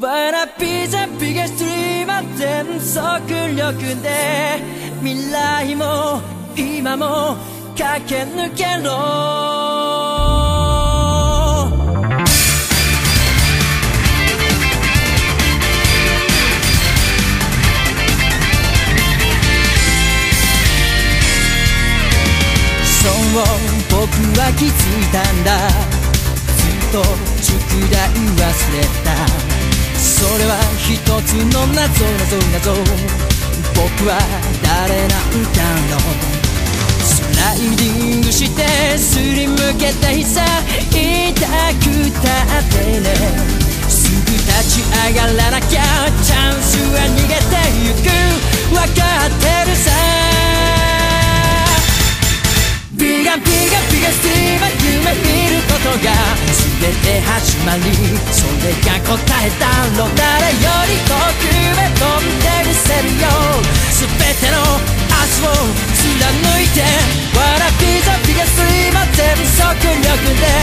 わらピザピゲストリーマ全速力で未来も今も駆け抜けろ。そう僕は気づいたんだ。ずっと宿題忘れた。つの謎謎謎僕は誰なんだろうスライディングしてすりむけた膝痛くたってね。すぐ立ち上がらなきゃチャンスは逃げてゆく。わかってるさ。ビガンビガンビガスティーは夢見ることが全て始まり。それが答えだろう誰より力で